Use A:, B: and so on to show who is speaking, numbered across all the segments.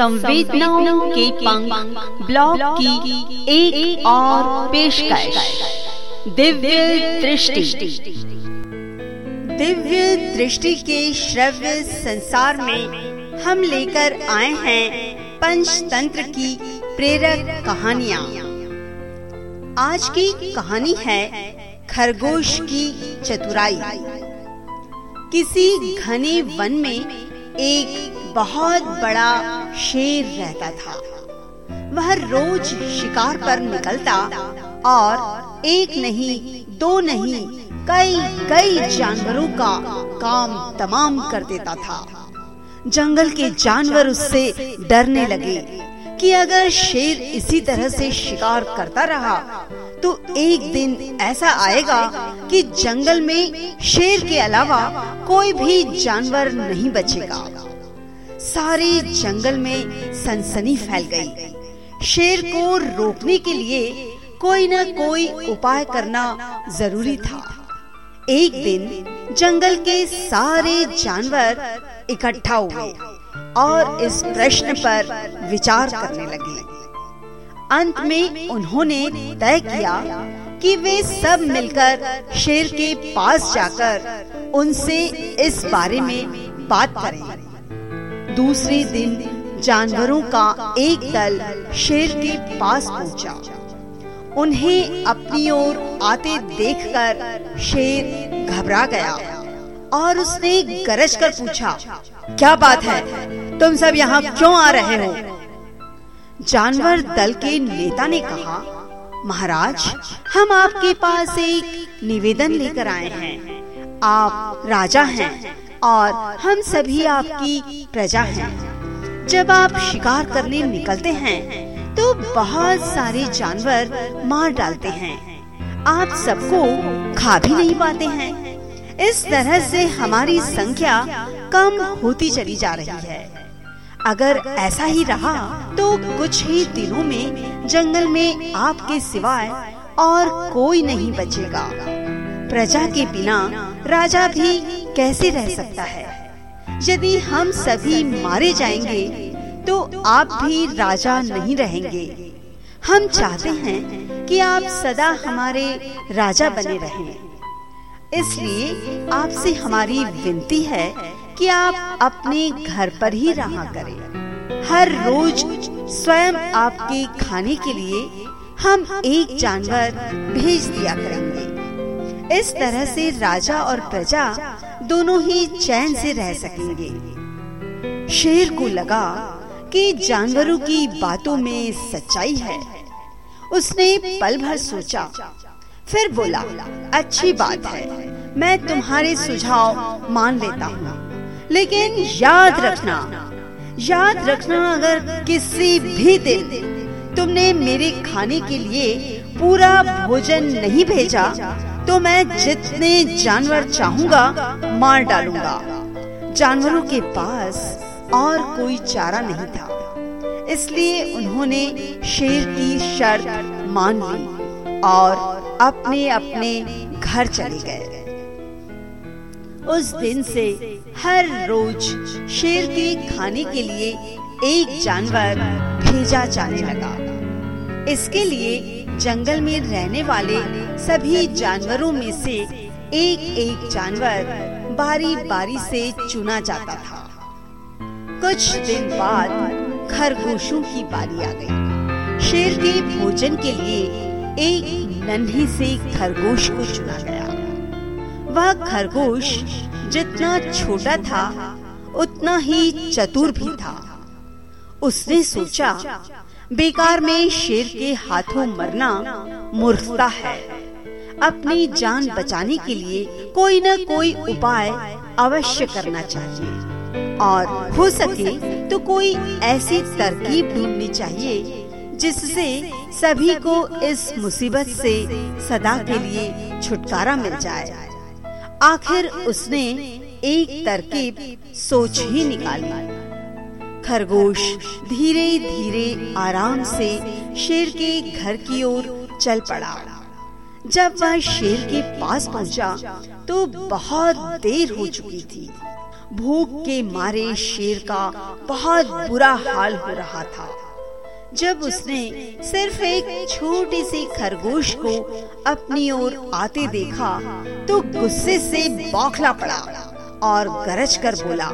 A: संवेदनाओं के पंख ब्लॉग की एक, एक और पेशकश। दिव्य दृष्टि। दिव्य दृष्टि के श्रव्य संसार में हम लेकर आए हैं पंचतंत्र की प्रेरक कहानियाँ। आज की कहानी है खरगोश की चतुराई। किसी घने वन में एक बहुत बड़ा शेर रहता था। वह रोज शिकार पर निकलता और एक नहीं, दो नहीं, कई कई जानवरों का काम तमाम कर देता था। जंगल के जानवर उससे डरने लगे कि अगर शेर इसी तरह से शिकार करता रहा तो एक दिन ऐसा आएगा कि जंगल में शेर के अलावा कोई भी जानवर नहीं बचेगा। सारे जंगल में सनसनी फैल गई। शेर को रोकने के लिए कोई न कोई उपाय करना ज़रूरी था। एक दिन जंगल के सारे जानवर इकट्ठा हुए और इस प्रश्न पर विचार करने लगे। अंत में उन्होंने तय किया कि वे सब मिलकर शेर के पास जाकर उनसे इस बारे में बात करें। दूसरे दिन जानवरों का एक दल शेर के पास पहुँचा। उन्हें अपनी ओर आते देखकर शेर घबरा गया और उसने गरज कर पूछा, क्या बात है? तुम सब यहाँ क्यों आ रहे हो? जानवर दल के नेता ने कहा, महाराज, हम आपके पास एक निवेदन लेकर आए हैं। आप राजा हैं। और हम सभी आपकी प्रजा हैं। जब आप शिकार करने निकलते हैं तो बहुत सारे जानवर मार डालते हैं। आप सबको खा भी नहीं पाते हैं। इस तरह से हमारी संख्या कम होती चली जा रही है। अगर ऐसा ही रहा तो कुछ ही दिनों में जंगल में आपके सिवाय और कोई नहीं बचेगा। प्रजा के बिना राजा भी कैसे रह सकता है यदि हम सभी मारे जाएँगे तो आप भी राजा नहीं रहेंगे हम चाहते हैं कि आप सदा हमारे राजा बने रहें। इसलिए आपसे हमारी विनती है कि आप अपने घर पर ही रहा करें। हर रोज स्वयं आपके खाने के लिए हम एक जानवर भेज दिया करेंगे इस तरह से राजा और प्रजा दोनों ही चैन से रह सकेंगे। शेर को लगा कि जानवरों की बातों में सच्चाई है। उसने पल भर सोचा, फिर बोला, अच्छी बात है, मैं तुम्हारे सुझाव मान लेता हूँ। लेकिन याद रखना याद रखना अगर किसी भी दिन तुमने मेरे खाने के लिए पूरा भोजन नहीं भेजा तो मैं जितने जानवर चाहूँगा, मार डालूँगा। जानवरों के पास और कोई चारा नहीं था। इसलिए उन्होंने शेर की शर्त मान ली और अपने अपने घर चले गए। उस दिन से हर रोज शेर के खाने के लिए एक जानवर भेजा जाने लगा। इसके लिए जंगल में रहने वाले सभी जानवरों में से एक एक जानवर बारी बारी से चुना जाता था। कुछ दिन बाद खरगोशों की बारी आ गई। शेर के भोजन के लिए एक नन्ही से खरगोश को चुना गया। वह खरगोश जितना छोटा था, उतना ही चतुर भी था। उसने सोचा बेकार में शेर के हाथों मरना मूर्खता है। अपनी जान बचाने के लिए कोई न कोई उपाय अवश्य करना चाहिए। और हो सके तो कोई ऐसी तरकीब ढूंढनी चाहिए, जिससे सभी को इस मुसीबत से सदा के लिए छुटकारा मिल जाए। आखिर उसने एक तरकीब सोच ही निकाली। खरगोश धीरे धीरे आराम से शेर के घर की ओर चल पड़ा। जब वह शेर के पास पहुँचा तो बहुत देर हो चुकी थी। भूख के मारे शेर का बहुत बुरा हाल हो रहा था। जब उसने सिर्फ़ एक छोटी सी खरगोश को अपनी ओर आते देखा तो गुस्से से बौखला पड़ा और गरज कर बोला,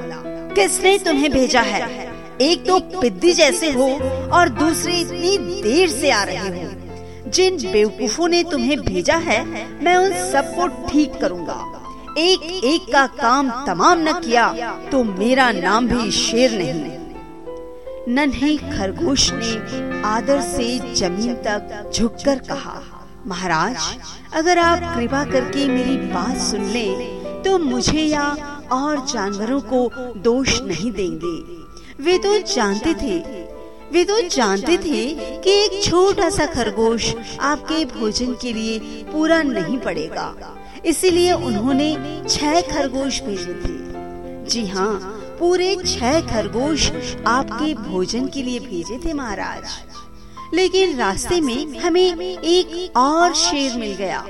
A: किसने तुम्हें भेजा है? एक तो पिद्दी जैसे हो और दूसरे इतनी देर से आ रहे हो। जिन बेवकूफों ने तुम्हें भेजा है, मैं उन सबको ठीक करूँगा। एक एक का काम तमाम न किया तो मेरा नाम भी शेर नहीं। नन्हे खरगोश ने आदर से ज़मीन तक झुककर कहा, महाराज, अगर आप कृपा करके मेरी बात सुन लें तो मुझे या और जानवरों को दोष नहीं देंगे। वे तो जानते थे। वे तो जानते थे कि एक छोटा सा खरगोश आपके भोजन के लिए पूरा नहीं पड़ेगा। इसीलिए उन्होंने छह खरगोश भेजे थे। जी हाँ पूरे छह खरगोश आपके भोजन के लिए भेजे थे महाराज। लेकिन रास्ते में हमें एक और शेर मिल गया।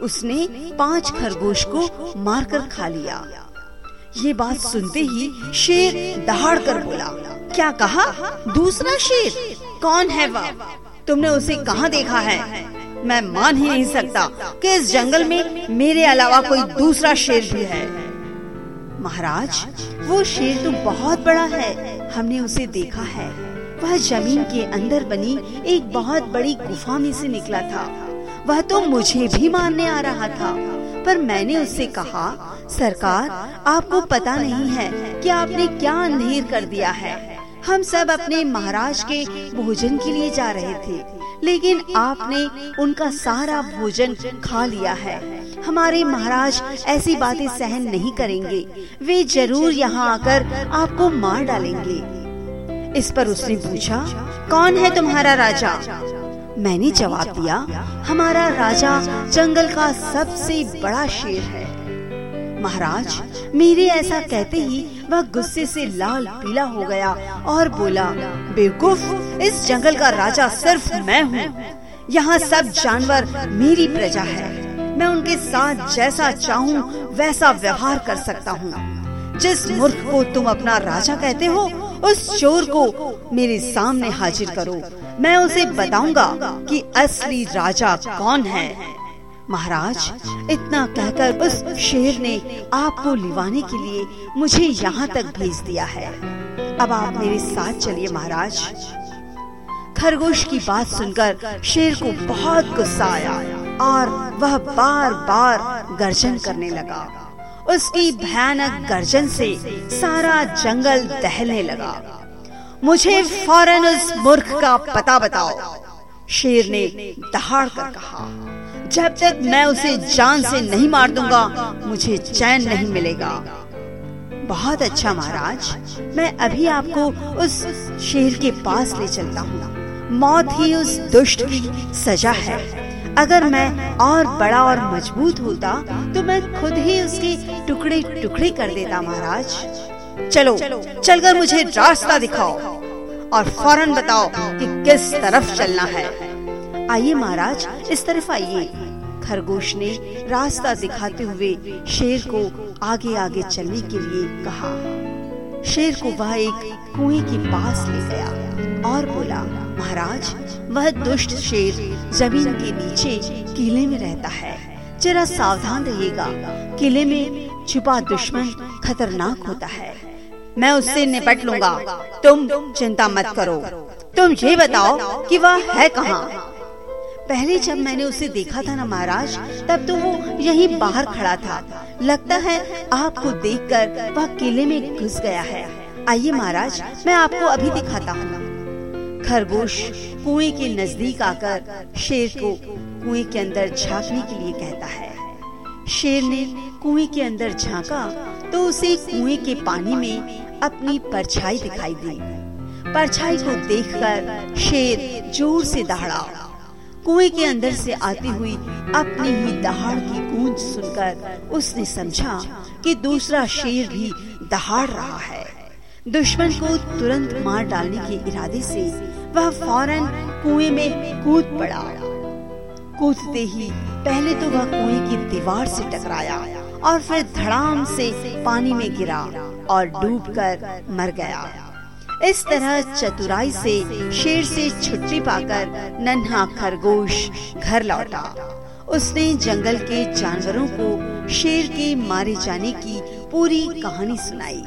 A: उसने पाँच खरगोश को मारकर खा लिया। ये बात सुनते ही शेर दहाड़ कर बोला, क्या कहा? दूसरा शेर? कौन है वह? तुमने उसे कहाँ देखा है? मैं मान ही नहीं सकता कि इस जंगल में मेरे अलावा कोई दूसरा शेर भी है। महाराज, वो शेर तो बहुत बड़ा है। हमने उसे देखा है। वह ज़मीन के अंदर बनी एक बहुत बड़ी गुफा में से निकला था। वह तो मुझे भी मारने आ रहा था, पर मैंने उससे कहा सरकार, आपको पता नहीं है कि आपने क्या अंधेर कर दिया है। हम सब अपने महाराज के भोजन के लिए जा रहे थे, लेकिन आपने उनका सारा भोजन खा लिया है। हमारे महाराज ऐसी बातें सहन नहीं करेंगे। वे ज़रूर यहाँ आकर आपको मार डालेंगे। इस पर उसने पूछा, कौन है तुम्हारा राजा? मैंने जवाब दिया, हमारा राजा जंगल का सबसे बड़ा शेर है। महाराज, मेरे ऐसा कहते ही वह गुस्से से लाल पीला हो गया और बोला, बेवकूफ़, इस जंगल का राजा सिर्फ़ मैं हूँ। यहाँ सब जानवर मेरी प्रजा है। मैं उनके साथ जैसा चाहूँ, वैसा व्यवहार कर सकता हूँ। जिस मूर्ख को तुम अपना राजा कहते हो, उस चोर को मेरे सामने हाजिर करो। मैं उसे बताऊँगा कि असली राजा कौन है। महाराज, इतना कहकर उस शेर ने आपको लिवाने के लिए मुझे यहाँ तक भेज दिया है। अब आप मेरे साथ चलिए महाराज। खरगोश की बात सुनकर शेर को बहुत गुस्सा आया और वह बार बार गर्जन करने लगा। उसकी भयानक गर्जन से सारा जंगल दहलने लगा। मुझे फ़ौरन उस मूर्ख का पता बताओ, शेर ने दहाड़ कर कहा। जब तक मैं उसे जान से नहीं मार दूँगा, मुझे चैन नहीं मिलेगा। बहुत अच्छा महाराज, मैं अभी आपको उस शेर के पास ले चलता हूँ। मौत ही उस दुष्ट की सजा है। अगर मैं और बड़ा और मज़बूत होता तो मैं खुद ही उसके टुकड़े टुकड़े कर देता महाराज। चलो, चलकर मुझे रास्ता दिखाओ और फ़ौरन बताओ कि किस तरफ़ चलना है। आइए महाराज, इस तरफ़ आइए। खरगोश ने रास्ता दिखाते हुए शेर को आगे आगे चलने के लिए कहा। शेर को वह एक कुएँ के पास ले गया और बोला, महाराज, वह दुष्ट शेर ज़मीन के नीचे किले में रहता है। जरा सावधान रहिएगा। किले में छुपा दुश्मन खतरनाक होता है। मैं उससे निपट लूँगा। तुम चिंता मत करो। तुम ये बताओ कि वह है कहाँ? पहले जब मैंने उसे देखा था ना महाराज, तब तो वो यहीं बाहर खड़ा था। लगता है आपको देखकर वह किले में घुस गया है। आइए महाराज, मैं आपको अभी दिखाता हूँ। खरगोश कुएँ के नज़दीक आकर शेर को कुएँ के अंदर झांकने के लिए कहता है। शेर ने कुएँ के अंदर झांका तो उसे कुएँ के पानी में अपनी परछाई दिखाई दी। परछाई को देखकर शेर ज़ोर से दहाड़ा। कुएँ के अंदर से आती हुई अपनी ही दहाड़ की गूंज सुनकर उसने समझा कि दूसरा शेर भी दहाड़ रहा है। दुश्मन को तुरंत मार डालने के इरादे से वह फ़ौरन कुएँ में कूद पड़ा। कूदते ही पहले तो वह कुएँ की दीवार से टकराया और फिर धड़ाम से पानी में गिरा और डूबकर मर गया। इस तरह चतुराई से शेर से छुट्टी पाकर नन्हा खरगोश घर लौटा। उसने जंगल के जानवरों को शेर के मारे जाने की पूरी कहानी सुनाई।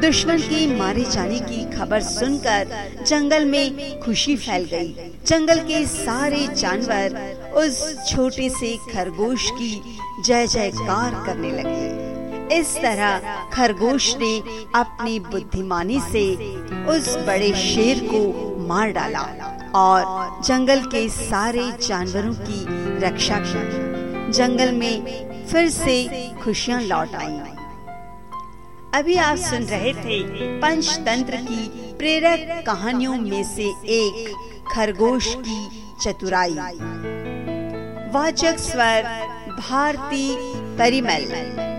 A: दुश्मन के मारे जाने की खबर सुनकर जंगल में खुशी फैल गई। जंगल के सारे जानवर उस छोटे से खरगोश की जय जयकार करने लगे। इस तरह खरगोश ने अपनी बुद्धिमानी से उस बड़े शेर को मार डाला और जंगल के सारे जानवरों की रक्षा की। जंगल में फिर से खुशियाँ लौट आई। अभी आप सुन रहे थे पंचतंत्र की प्रेरक कहानियों में से एक खरगोश की चतुराई। वाचक स्वर भारती परिमल।